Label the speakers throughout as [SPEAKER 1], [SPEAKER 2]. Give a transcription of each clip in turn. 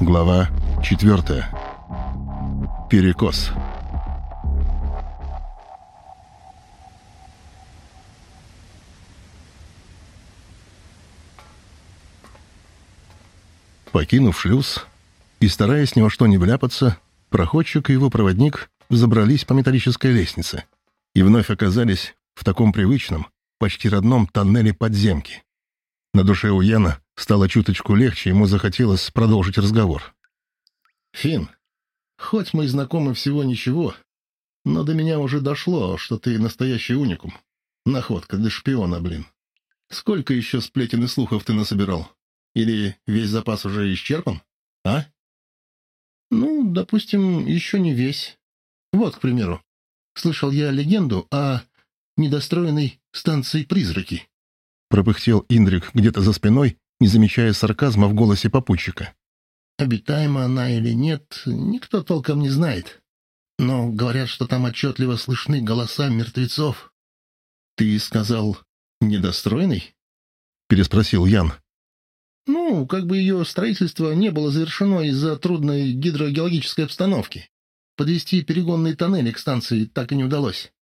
[SPEAKER 1] Глава 4. Перекос. Покинув шлюз и стараясь ни во что не вляпаться, проходчик и его проводник забрались по металлической лестнице и вновь оказались в таком привычном, почти родном тоннеле подземки. На душе у Яна стало чуточку легче, ему захотелось продолжить разговор. «Фин, хоть мы знакомы всего ничего, но до меня уже дошло, что ты настоящий уникум. Находка для шпиона, блин. Сколько еще сплетен и слухов ты насобирал? Или весь запас уже исчерпан? А?» «Ну, допустим, еще не весь. Вот, к примеру, слышал я легенду о недостроенной станции «Призраки». Пропыхтел Индрик где-то за спиной, не замечая сарказма в голосе попутчика. Обитаема она или нет, никто толком не знает. Но говорят, что там отчетливо слышны голоса мертвецов. «Ты сказал, недостроенный?» — переспросил Ян. «Ну, как бы ее строительство не было завершено из-за трудной гидрогеологической обстановки. Подвести перегонные тоннели к станции так и не удалось.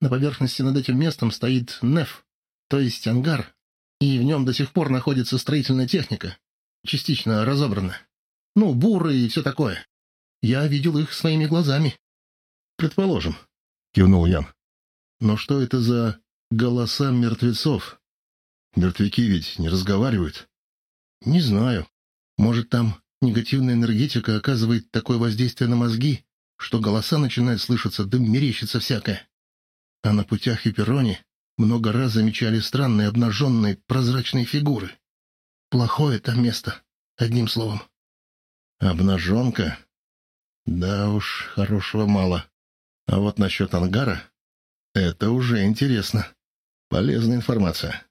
[SPEAKER 1] На поверхности над этим местом стоит НЕФ, то есть ангар, и в нем до сих пор находится строительная техника, частично разобрана. Ну, буры и все такое. Я видел их своими глазами. Предположим, — кивнул Ян. Но что это за голоса мертвецов? Мертвяки ведь не разговаривают. Не знаю. Может, там негативная энергетика оказывает такое воздействие на мозги, что голоса начинают слышаться, да мерещится всякое. А на путях и перроне много раз замечали странные обнаженные прозрачные фигуры. Плохое там место, одним словом. Обнаженка? Да уж, хорошего мало. А вот насчет ангара — это уже интересно. Полезная информация.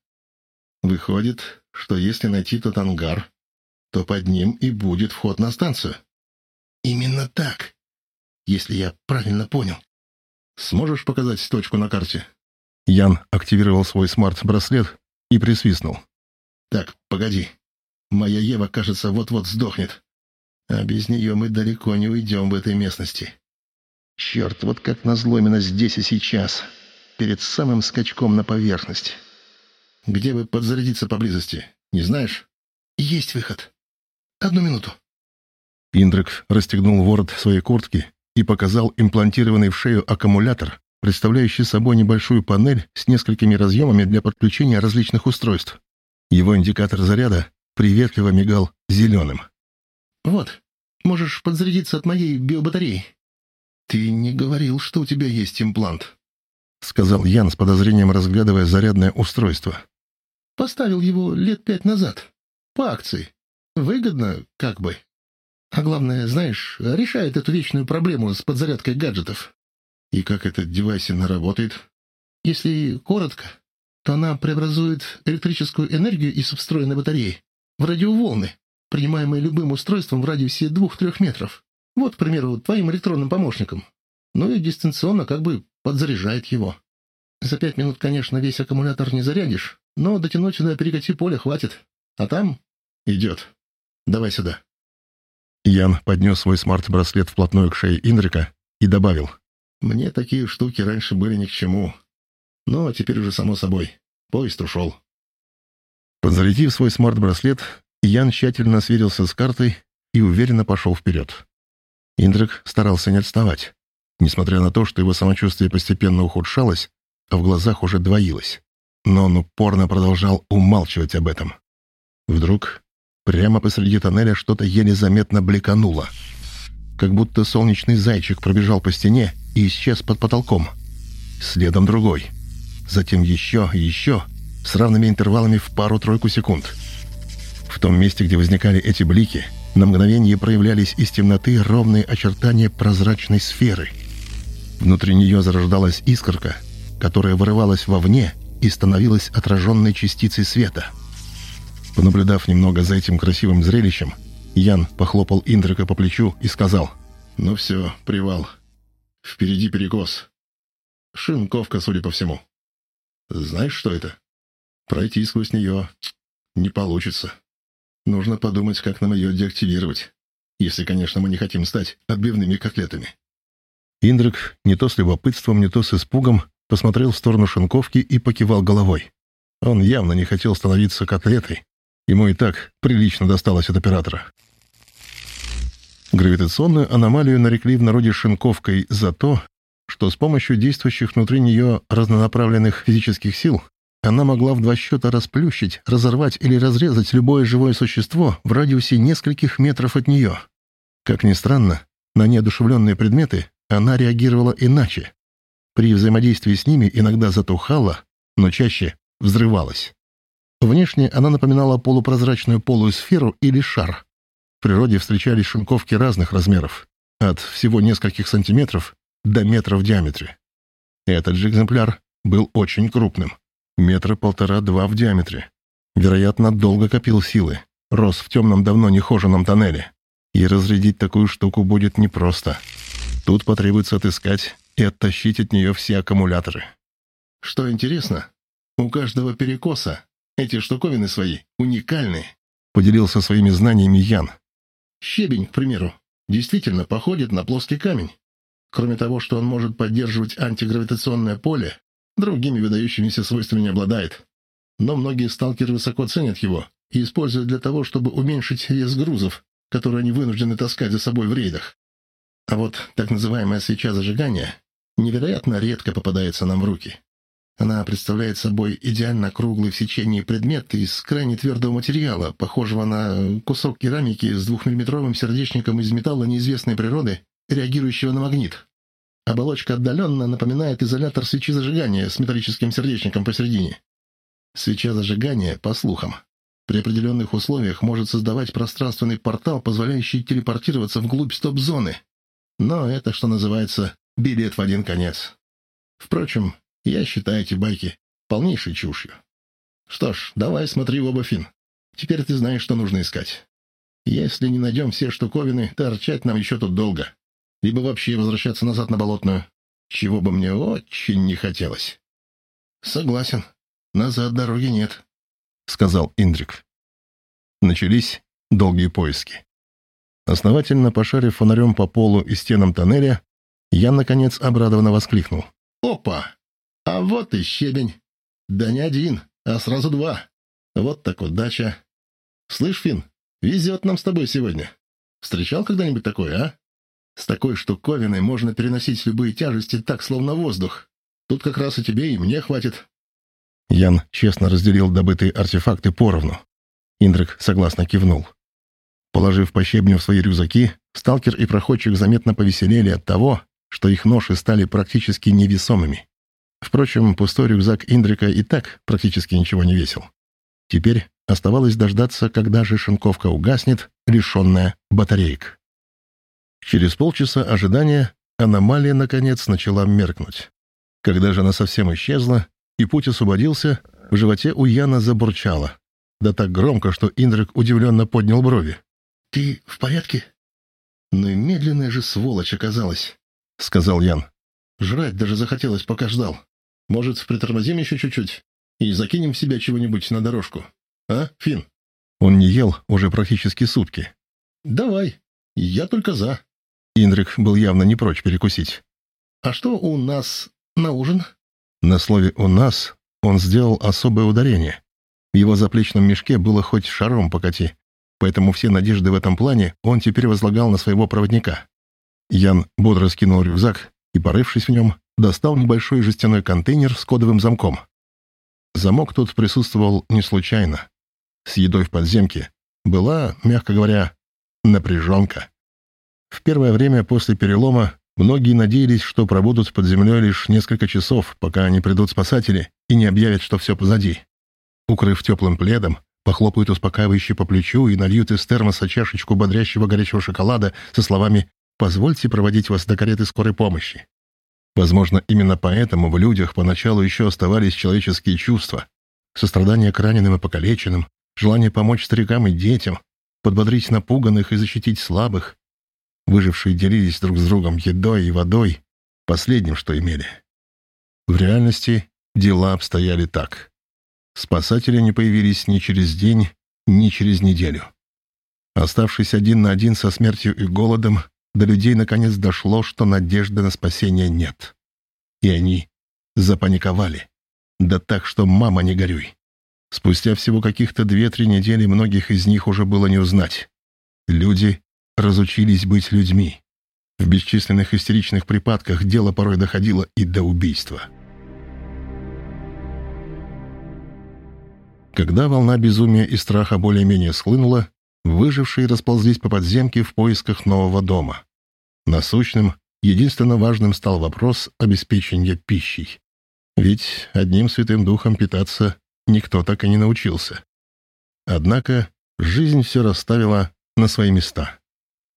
[SPEAKER 1] Выходит, что если найти тот ангар, то под ним и будет вход на станцию. Именно так, если я правильно понял. Сможешь показать точку на карте? Ян активировал свой смарт-браслет и присвистнул. «Так, погоди. Моя Ева, кажется, вот-вот сдохнет. А без нее мы далеко не уйдем в этой местности. Черт, вот как назло именно здесь и сейчас, перед самым скачком на поверхность. Где бы подзарядиться поблизости, не знаешь? Есть выход. Одну минуту». Индрик расстегнул ворот своей куртки и показал имплантированный в шею аккумулятор, представляющий собой небольшую панель с несколькими разъемами для подключения различных устройств. Его индикатор заряда приветливо мигал зеленым. «Вот, можешь подзарядиться от моей биобатареи». «Ты не говорил, что у тебя есть имплант», — сказал Ян с подозрением, разглядывая зарядное устройство. «Поставил его лет пять назад. По акции. Выгодно, как бы. А главное, знаешь, решает эту вечную проблему с подзарядкой гаджетов. И как этот девайсина работает? Если коротко, то она преобразует электрическую энергию из встроенной батареи в радиоволны, принимаемые любым устройством в радиусе двух-трех метров. Вот, к примеру, твоим электронным помощником. Ну и дистанционно как бы подзаряжает его. За пять минут, конечно, весь аккумулятор не зарядишь, но дотянуть до перекати поля хватит. А там... Идет. Давай сюда. Ян поднес свой смарт-браслет вплотную к шее Инрика и добавил. Мне такие штуки раньше были ни к чему. Но теперь уже само собой. Поезд ушел. Подзарядив свой смарт-браслет, Ян тщательно сверился с картой и уверенно пошел вперед. Индрик старался не отставать, несмотря на то, что его самочувствие постепенно ухудшалось, а в глазах уже двоилось. Но он упорно продолжал умалчивать об этом. Вдруг прямо посреди тоннеля что-то еле заметно блекануло. Как будто солнечный зайчик пробежал по стене и исчез под потолком. Следом другой. Затем еще и еще, с равными интервалами в пару-тройку секунд. В том месте, где возникали эти блики, на мгновение проявлялись из темноты ровные очертания прозрачной сферы. Внутри нее зарождалась искорка, которая вырывалась вовне и становилась отраженной частицей света. Понаблюдав немного за этим красивым зрелищем, Ян похлопал Индрика по плечу и сказал «Ну все, привал». Впереди перекос. Шинковка, судя по всему. Знаешь, что это? Пройти сквозь нее не получится. Нужно подумать, как нам ее деактивировать. Если, конечно, мы не хотим стать отбивными котлетами. Индрик не то с любопытством, не то с испугом посмотрел в сторону шинковки и покивал головой. Он явно не хотел становиться котлетой. Ему и так прилично досталось от оператора. Гравитационную аномалию нарекли в народе шинковкой за то, что с помощью действующих внутри нее разнонаправленных физических сил она могла в два счета расплющить, разорвать или разрезать любое живое существо в радиусе нескольких метров от нее. Как ни странно, на неодушевленные предметы она реагировала иначе. При взаимодействии с ними иногда затухала, но чаще взрывалась. Внешне она напоминала полупрозрачную полую сферу или шар. В природе встречались шинковки разных размеров, от всего нескольких сантиметров до метра в диаметре. Этот же экземпляр был очень крупным, метра полтора-два в диаметре. Вероятно, долго копил силы, рос в темном давно нехоженном тоннеле. И разрядить такую штуку будет непросто. Тут потребуется отыскать и оттащить от нее все аккумуляторы. Что интересно, у каждого перекоса эти штуковины свои уникальные, поделился своими знаниями Ян. Щебень, к примеру, действительно походит на плоский камень. Кроме того, что он может поддерживать антигравитационное поле, другими выдающимися свойствами не обладает. Но многие сталкеры высоко ценят его и используют для того, чтобы уменьшить вес грузов, которые они вынуждены таскать за собой в рейдах. А вот так называемая свеча зажигания невероятно редко попадается нам в руки. Она представляет собой идеально круглый в сечении предмет из крайне твердого материала, похожего на кусок керамики с двухмиллиметровым сердечником из металла неизвестной природы, реагирующего на магнит. Оболочка отдаленно напоминает изолятор свечи зажигания с металлическим сердечником посередине. Свеча зажигания, по слухам, при определенных условиях может создавать пространственный портал, позволяющий телепортироваться вглубь стоп-зоны. Но это, что называется, билет в один конец. Впрочем, я считаю эти байки полнейшей чушью. Что ж, давай смотри в оба фин. Теперь ты знаешь, что нужно искать. Если не найдем все штуковины, торчать нам еще тут долго. Либо вообще возвращаться назад на Болотную, чего бы мне очень не хотелось. Согласен, назад дороги нет, — сказал Индрик. Начались долгие поиски. Основательно пошарив фонарем по полу и стенам тоннеля, я, наконец, обрадованно воскликнул. «Опа! А вот и щебень! Да не один, а сразу два! Вот так удача! Слышь, Фин, везет нам с тобой сегодня. Встречал когда-нибудь такое, а? С такой штуковиной можно переносить любые тяжести так, словно воздух. Тут как раз и тебе, и мне хватит». Ян честно разделил добытые артефакты поровну. Индрик согласно кивнул. Положив по щебню в свои рюкзаки, сталкер и проходчик заметно повеселели от того, что их ноши стали практически невесомыми. Впрочем, пустой рюкзак Индрика и так практически ничего не весил. Теперь оставалось дождаться, когда же шинковка угаснет, лишенная батареек. Через полчаса ожидания аномалия, наконец, начала меркнуть. Когда же она совсем исчезла, и путь освободился, в животе у Яна забурчало. Да так громко, что Индрик удивленно поднял брови. «Ты в порядке?» «Ну и медленная же сволочь оказалась», — сказал Ян. «Жрать даже захотелось, пока ждал. Может, притормозим еще чуть-чуть и закинем в себя чего-нибудь на дорожку? А, Фин? Он не ел уже практически сутки. «Давай. Я только за». Индрик был явно не прочь перекусить. «А что у нас на ужин?» На слове «у нас» он сделал особое ударение. В его заплечном мешке было хоть шаром покати, поэтому все надежды в этом плане он теперь возлагал на своего проводника. Ян бодро скинул рюкзак и, порывшись в нем, достал небольшой жестяной контейнер с кодовым замком. Замок тут присутствовал не случайно. С едой в подземке была, мягко говоря, напряженка. В первое время после перелома многие надеялись, что пробудут под землей лишь несколько часов, пока не придут спасатели и не объявят, что все позади. Укрыв теплым пледом, похлопают успокаивающе по плечу и нальют из термоса чашечку бодрящего горячего шоколада со словами «Позвольте проводить вас до кареты скорой помощи». Возможно, именно поэтому в людях поначалу еще оставались человеческие чувства. Сострадание к раненым и покалеченным, желание помочь старикам и детям, подбодрить напуганных и защитить слабых, Выжившие делились друг с другом едой и водой, последним, что имели. В реальности дела обстояли так. Спасатели не появились ни через день, ни через неделю. Оставшись один на один со смертью и голодом, до людей наконец дошло, что надежды на спасение нет. И они запаниковали. Да так, что мама не горюй. Спустя всего каких-то две-три недели многих из них уже было не узнать. Люди разучились быть людьми. В бесчисленных истеричных припадках дело порой доходило и до убийства. Когда волна безумия и страха более-менее схлынула, выжившие расползлись по подземке в поисках нового дома. Насущным, единственно важным стал вопрос обеспечения пищей. Ведь одним святым духом питаться никто так и не научился. Однако жизнь все расставила на свои места.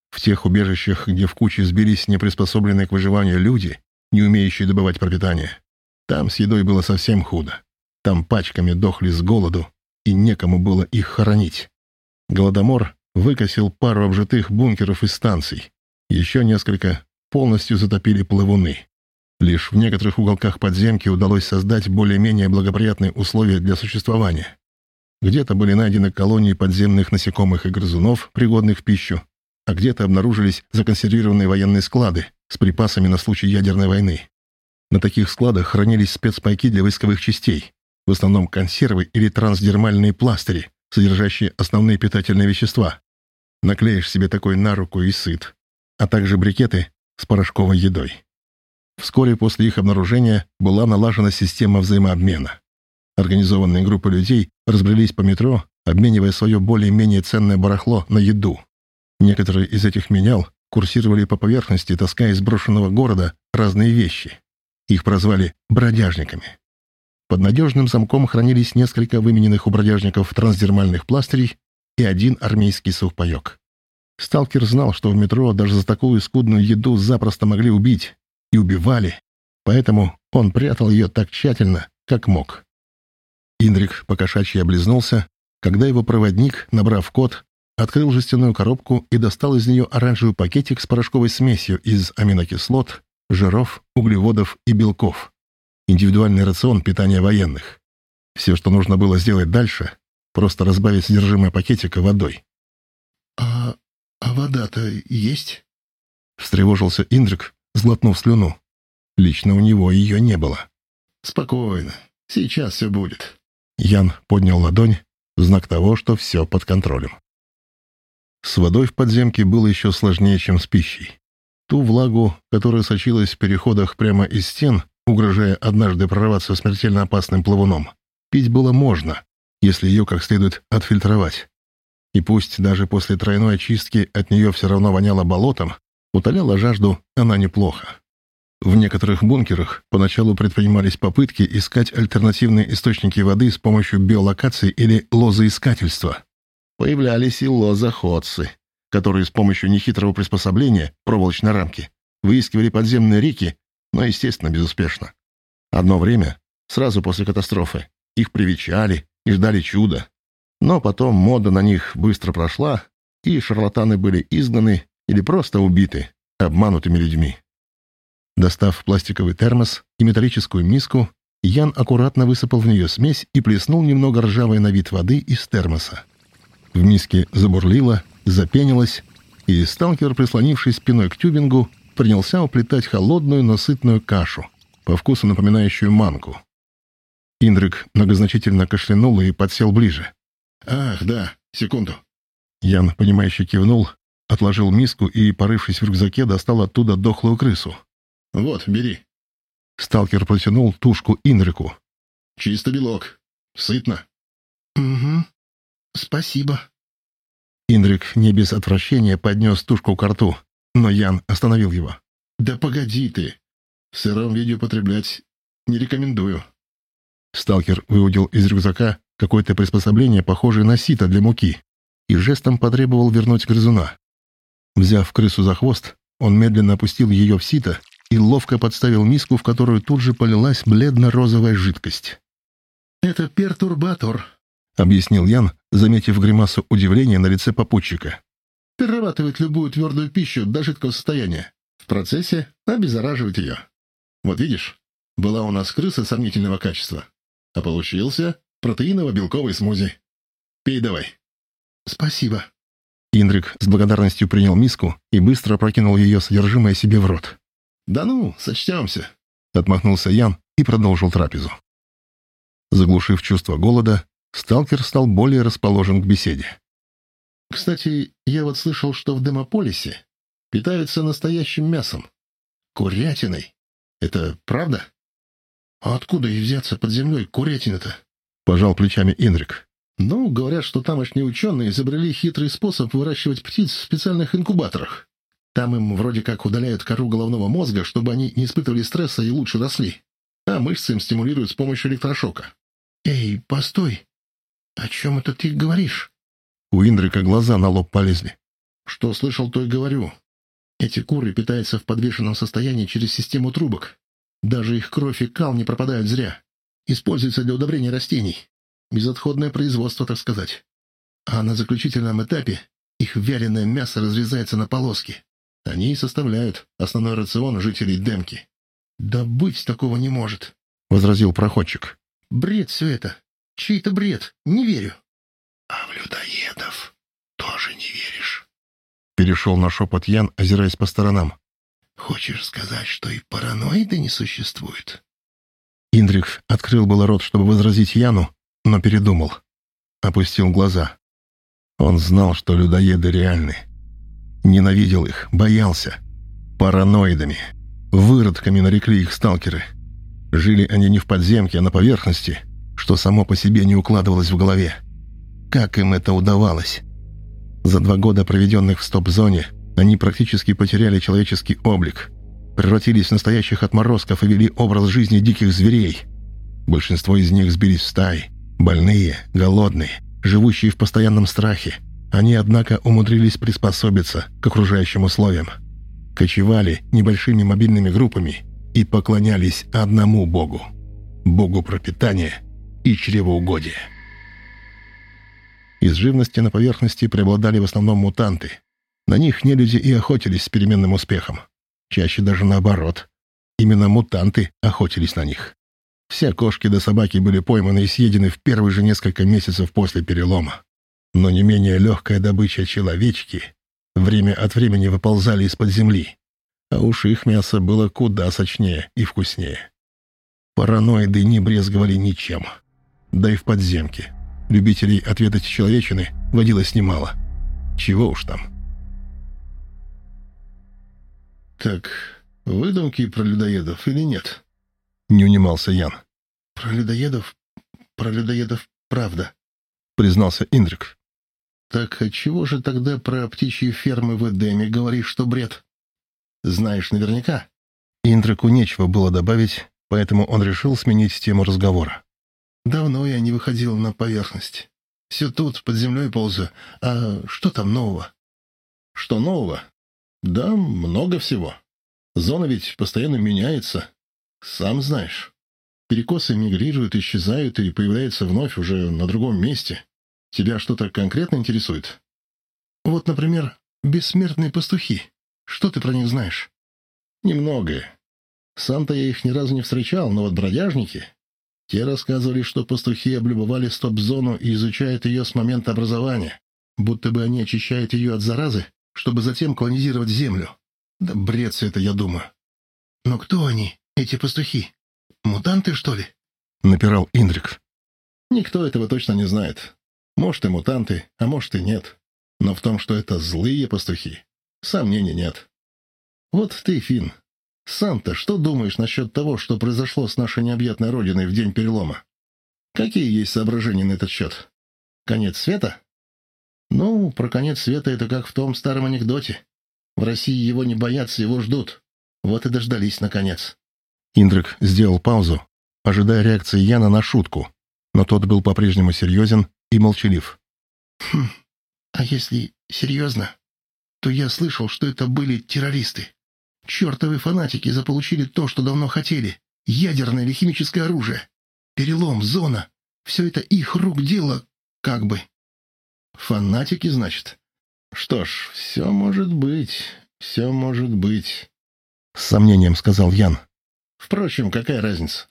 [SPEAKER 1] В тех убежищах, где в куче сбились неприспособленные к выживанию люди, не умеющие добывать пропитание, там с едой было совсем худо. Там пачками дохли с голоду, и некому было их хоронить. Голодомор выкосил пару обжитых бункеров и станций. Еще несколько полностью затопили плавуны. Лишь в некоторых уголках подземки удалось создать более-менее благоприятные условия для существования. Где-то были найдены колонии подземных насекомых и грызунов, пригодных в пищу, а где-то обнаружились законсервированные военные склады с припасами на случай ядерной войны. На таких складах хранились спецпайки для войсковых частей, в основном консервы или трансдермальные пластыри, содержащие основные питательные вещества. Наклеишь себе такой на руку и сыт, а также брикеты с порошковой едой. Вскоре после их обнаружения была налажена система взаимообмена. Организованные группы людей разбрелись по метро, обменивая свое более-менее ценное барахло на еду. Некоторые из этих менял курсировали по поверхности, таская из брошенного города разные вещи. Их прозвали «бродяжниками». Под надежным замком хранились несколько вымененных у бродяжников трансдермальных пластырей и один армейский сухпайок. Сталкер знал, что в метро даже за такую скудную еду запросто могли убить. И убивали. Поэтому он прятал ее так тщательно, как мог. Индрик покошачьи облизнулся, когда его проводник, набрав код, открыл жестяную коробку и достал из нее оранжевый пакетик с порошковой смесью из аминокислот, жиров, углеводов и белков индивидуальный рацион питания военных. Все, что нужно было сделать дальше, просто разбавить содержимое пакетика водой.
[SPEAKER 2] «А, вода-то есть?»
[SPEAKER 1] Встревожился Индрик, сглотнув слюну. Лично у него ее не было.
[SPEAKER 2] «Спокойно. Сейчас все будет».
[SPEAKER 1] Ян поднял ладонь в знак того, что все под контролем. С водой в подземке было еще сложнее, чем с пищей. Ту влагу, которая сочилась в переходах прямо из стен, угрожая однажды прорваться смертельно опасным плавуном. Пить было можно, если ее как следует отфильтровать. И пусть даже после тройной очистки от нее все равно воняло болотом, утоляла жажду она неплохо. В некоторых бункерах поначалу предпринимались попытки искать альтернативные источники воды с помощью биолокации или лозоискательства. Появлялись и лозоходцы, которые с помощью нехитрого приспособления, проволочной рамки, выискивали подземные реки но, естественно, безуспешно. Одно время, сразу после катастрофы, их привечали и ждали чуда. Но потом мода на них быстро прошла, и шарлатаны были изгнаны или просто убиты обманутыми людьми. Достав пластиковый термос и металлическую миску, Ян аккуратно высыпал в нее смесь и плеснул немного ржавой на вид воды из термоса. В миске забурлило, запенилось, и сталкер, прислонившись спиной к тюбингу, принялся уплетать холодную, но сытную кашу, по вкусу напоминающую манку. Индрик многозначительно кашлянул и подсел ближе.
[SPEAKER 2] «Ах, да, секунду».
[SPEAKER 1] Ян, понимающе кивнул, отложил миску и, порывшись в рюкзаке, достал оттуда дохлую крысу.
[SPEAKER 2] «Вот, бери».
[SPEAKER 1] Сталкер протянул тушку Инрику.
[SPEAKER 2] «Чисто белок. Сытно».
[SPEAKER 3] «Угу. Спасибо».
[SPEAKER 1] Индрик не без отвращения поднес тушку к рту, но Ян остановил его.
[SPEAKER 2] «Да погоди ты! В сыром виде употреблять не рекомендую».
[SPEAKER 1] Сталкер выудил из рюкзака какое-то приспособление, похожее на сито для муки, и жестом потребовал вернуть грызуна. Взяв крысу за хвост, он медленно опустил ее в сито и ловко подставил миску, в которую тут же полилась бледно-розовая жидкость.
[SPEAKER 3] «Это пертурбатор», —
[SPEAKER 1] объяснил Ян, заметив гримасу удивления на лице попутчика
[SPEAKER 2] перерабатывает любую твердую пищу до жидкого состояния. В процессе обеззараживает ее. Вот видишь, была у нас крыса сомнительного качества, а получился протеиново-белковый смузи. Пей давай.
[SPEAKER 3] Спасибо.
[SPEAKER 1] Индрик с благодарностью принял миску и быстро прокинул ее содержимое себе в рот.
[SPEAKER 2] «Да ну, сочтемся», —
[SPEAKER 1] отмахнулся Ян и продолжил трапезу. Заглушив чувство голода, сталкер стал более расположен к беседе.
[SPEAKER 2] «Кстати, я вот слышал, что в Демополисе питаются настоящим мясом. Курятиной. Это правда?» «А откуда и взяться под землей курятина-то?»
[SPEAKER 1] — пожал плечами Индрик.
[SPEAKER 2] «Ну, говорят, что тамошние ученые изобрели хитрый способ выращивать птиц в специальных инкубаторах. Там им вроде как удаляют кору головного мозга, чтобы они не испытывали стресса и лучше росли. А мышцы им стимулируют с помощью электрошока.
[SPEAKER 3] «Эй, постой! О чем это ты говоришь?»
[SPEAKER 1] У Индрика глаза на лоб полезли.
[SPEAKER 2] «Что слышал, то и говорю. Эти куры питаются в подвешенном состоянии через систему трубок. Даже их кровь и кал не пропадают зря. Используются для удобрения растений. Безотходное производство, так сказать. А на заключительном этапе их вяленое мясо разрезается на полоски. Они и составляют основной рацион жителей Демки.
[SPEAKER 3] «Да быть такого не может», —
[SPEAKER 1] возразил проходчик.
[SPEAKER 3] Бред все это. Чей-то бред. Не верю.
[SPEAKER 2] — А в людоедов тоже не веришь?
[SPEAKER 1] Перешел на шепот Ян, озираясь по сторонам.
[SPEAKER 2] — Хочешь сказать, что и параноиды не существует?
[SPEAKER 1] Индрик открыл было рот, чтобы возразить Яну, но передумал. Опустил глаза. Он знал, что людоеды реальны. Ненавидел их, боялся. Параноидами. Выродками нарекли их сталкеры. — Жили они не в подземке, а на поверхности, что само по себе не укладывалось в голове. Как им это удавалось? За два года, проведенных в стоп-зоне, они практически потеряли человеческий облик, превратились в настоящих отморозков и вели образ жизни диких зверей. Большинство из них сбились в стаи, больные, голодные, живущие в постоянном страхе. Они, однако, умудрились приспособиться к окружающим условиям. Кочевали небольшими мобильными группами – и поклонялись одному богу – богу пропитания и чревоугодия. Из живности на поверхности преобладали в основном мутанты. На них нелюди и охотились с переменным успехом. Чаще даже наоборот. Именно мутанты охотились на них. Все кошки до собаки были пойманы и съедены в первые же несколько месяцев после перелома. Но не менее легкая добыча человечки время от времени выползали из-под земли, а уж их мясо было куда сочнее и вкуснее. Параноиды не брезговали ничем. Да и в подземке. Любителей отведать человечины водилось немало. Чего уж там.
[SPEAKER 2] «Так, выдумки про людоедов или нет?»
[SPEAKER 1] Не унимался Ян.
[SPEAKER 2] «Про людоедов... Про людоедов правда», —
[SPEAKER 1] признался Индрик.
[SPEAKER 2] «Так чего же тогда про птичьи фермы в Эдеме говоришь, что бред?» Знаешь наверняка?»
[SPEAKER 1] Индраку нечего было добавить, поэтому он решил сменить тему разговора.
[SPEAKER 2] «Давно я не выходил на поверхность. Все тут, под землей ползаю. А что там нового?» «Что нового?» «Да, много всего. Зона ведь постоянно меняется. Сам знаешь. Перекосы мигрируют, исчезают и появляются вновь уже на другом месте. Тебя что-то конкретно интересует?» «Вот, например, бессмертные пастухи. Что ты про них знаешь? Немногое. Сам-то я их ни разу не встречал, но вот бродяжники... Те рассказывали, что пастухи облюбовали стоп-зону и изучают ее с момента образования, будто бы они очищают ее от заразы, чтобы затем колонизировать землю. Да бред все это, я думаю. Но кто они, эти пастухи? Мутанты, что ли?
[SPEAKER 1] Напирал Индрик.
[SPEAKER 2] Никто этого точно не знает. Может и мутанты, а может и нет. Но в том, что это злые пастухи, Сомнений нет. Вот ты, Финн, сам-то что думаешь насчет того, что произошло с нашей необъятной родиной в день перелома? Какие есть соображения на этот счет? Конец света? Ну, про конец света это как в том старом анекдоте. В России его не боятся, его ждут. Вот и дождались, наконец.
[SPEAKER 1] Индрик сделал паузу, ожидая реакции Яна на шутку, но тот был по-прежнему серьезен и молчалив.
[SPEAKER 3] «Хм, а если серьезно, то я слышал, что это были террористы. Чертовы фанатики заполучили то, что давно хотели. Ядерное или химическое оружие. Перелом, зона. Все это их рук дело, как бы.
[SPEAKER 2] Фанатики, значит? Что ж, все может быть, все может быть.
[SPEAKER 1] С сомнением сказал Ян.
[SPEAKER 2] Впрочем, какая разница?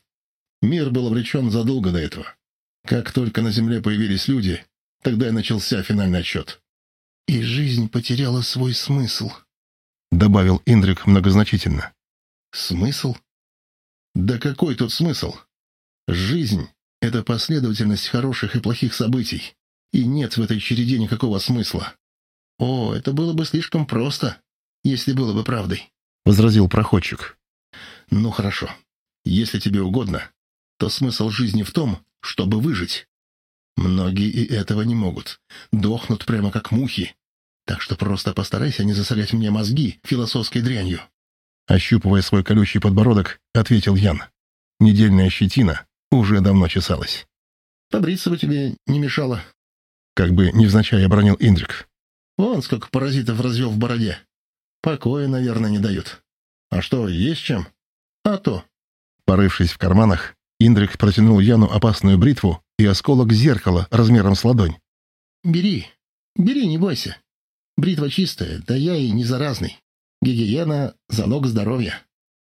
[SPEAKER 2] Мир был обречен задолго до этого. Как только на Земле появились люди, тогда и начался финальный отчет.
[SPEAKER 3] И жизнь потеряла свой смысл.
[SPEAKER 1] Добавил Индрик многозначительно.
[SPEAKER 2] Смысл? Да какой тут смысл? Жизнь — это последовательность хороших и плохих событий, и нет в этой череде никакого смысла. О, это было бы слишком просто, если было бы правдой.
[SPEAKER 1] — возразил проходчик.
[SPEAKER 2] «Ну хорошо. Если тебе угодно, то смысл жизни в том, чтобы выжить. Многие и этого не могут. Дохнут прямо как мухи. Так что просто постарайся не засорять мне мозги философской дрянью».
[SPEAKER 1] Ощупывая свой колючий подбородок, ответил Ян. Недельная щетина уже давно чесалась.
[SPEAKER 2] «Побриться бы тебе не мешало», —
[SPEAKER 1] как бы невзначай обронил Индрик.
[SPEAKER 2] «Вон сколько паразитов развел в бороде. Покоя, наверное, не дают. А что, есть чем? А то».
[SPEAKER 1] Порывшись в карманах, Индрик протянул Яну опасную бритву и осколок зеркала размером с ладонь.
[SPEAKER 2] «Бери, бери, не бойся. Бритва чистая, да я и не заразный. Гигиена — залог здоровья».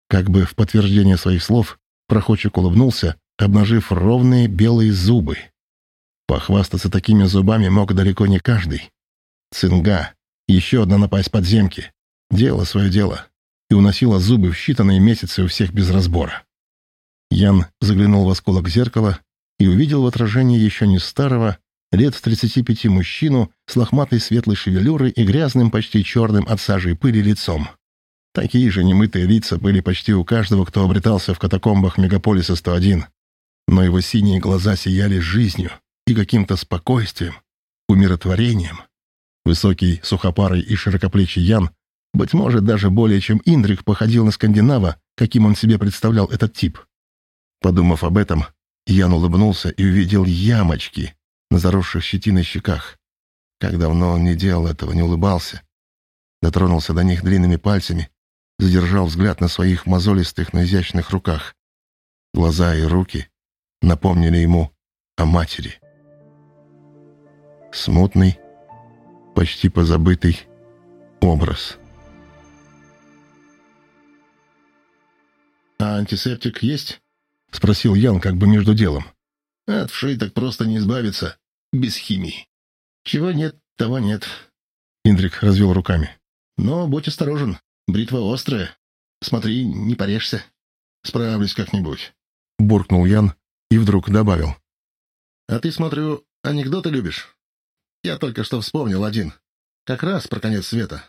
[SPEAKER 1] Как бы в подтверждение своих слов, проходчик улыбнулся, обнажив ровные белые зубы. Похвастаться такими зубами мог далеко не каждый. Цинга — еще одна напасть подземки. Дело свое дело. И уносила зубы в считанные месяцы у всех без разбора. Ян заглянул в осколок зеркала и увидел в отражении еще не старого, лет 35 мужчину с лохматой светлой шевелюрой и грязным, почти черным от сажи и пыли лицом. Такие же немытые лица были почти у каждого, кто обретался в катакомбах мегаполиса 101. Но его синие глаза сияли жизнью и каким-то спокойствием, умиротворением. Высокий, сухопарый и широкоплечий Ян быть может, даже более чем Индрик походил на скандинава, каким он себе представлял этот тип. Подумав об этом, Ян улыбнулся и увидел ямочки на заросших щетиной щеках. Как давно он не делал этого, не улыбался. Дотронулся до них длинными пальцами, задержал взгляд на своих мозолистых, но изящных руках. Глаза и руки напомнили ему о матери. Смутный, почти позабытый образ —
[SPEAKER 2] «А антисептик есть?»
[SPEAKER 1] — спросил Ян как бы между делом.
[SPEAKER 2] «От вшей так просто не избавиться. Без химии. Чего нет, того нет».
[SPEAKER 1] Индрик развел руками.
[SPEAKER 2] «Но будь осторожен. Бритва острая. Смотри, не порежься. Справлюсь как-нибудь».
[SPEAKER 1] Буркнул Ян и вдруг добавил.
[SPEAKER 2] «А ты, смотрю, анекдоты любишь? Я только что вспомнил один. Как раз про конец света.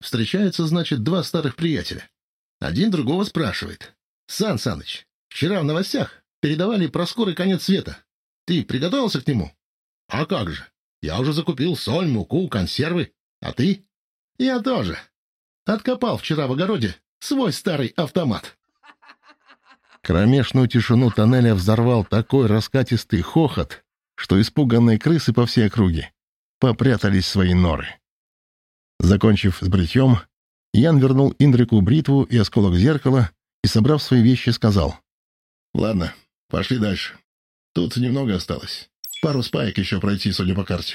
[SPEAKER 2] Встречаются, значит, два старых приятеля. Один другого спрашивает. Сан Саныч, вчера в новостях передавали про скорый конец света. Ты приготовился к нему? А как же? Я уже закупил соль, муку, консервы. А ты? Я тоже. Откопал вчера в огороде свой старый автомат.
[SPEAKER 1] Кромешную тишину тоннеля взорвал такой раскатистый хохот, что испуганные крысы по всей округе попрятались в свои норы. Закончив с бритьем, Ян вернул Индрику бритву и осколок зеркала и, собрав свои вещи, сказал.
[SPEAKER 2] «Ладно, пошли дальше. Тут немного осталось. Пару спаек еще пройти, судя по карте».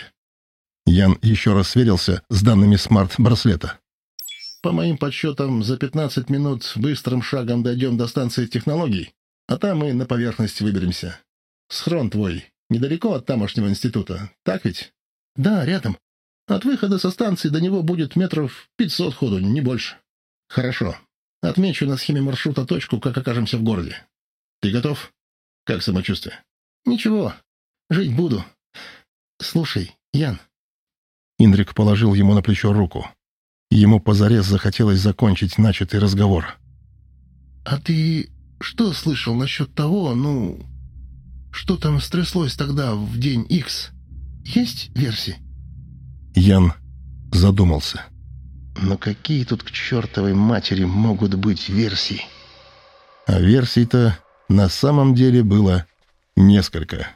[SPEAKER 1] Ян еще раз сверился с данными смарт-браслета.
[SPEAKER 2] «По моим подсчетам, за 15 минут быстрым шагом дойдем до станции технологий, а там мы на поверхность выберемся. Схрон твой недалеко от тамошнего института, так ведь?» «Да, рядом. От выхода со станции до него будет метров 500 ходу, не больше». «Хорошо. Отмечу на схеме маршрута точку, как окажемся в городе. Ты готов? Как самочувствие? Ничего. Жить буду. Слушай, Ян.
[SPEAKER 1] Индрик положил ему на плечо руку. Ему позарез захотелось закончить начатый разговор.
[SPEAKER 3] А ты что слышал насчет того, ну... Что там стряслось тогда в день X? Есть версии?
[SPEAKER 1] Ян задумался.
[SPEAKER 3] Но какие тут к чертовой матери могут быть версии?
[SPEAKER 1] А версий-то на самом деле было несколько.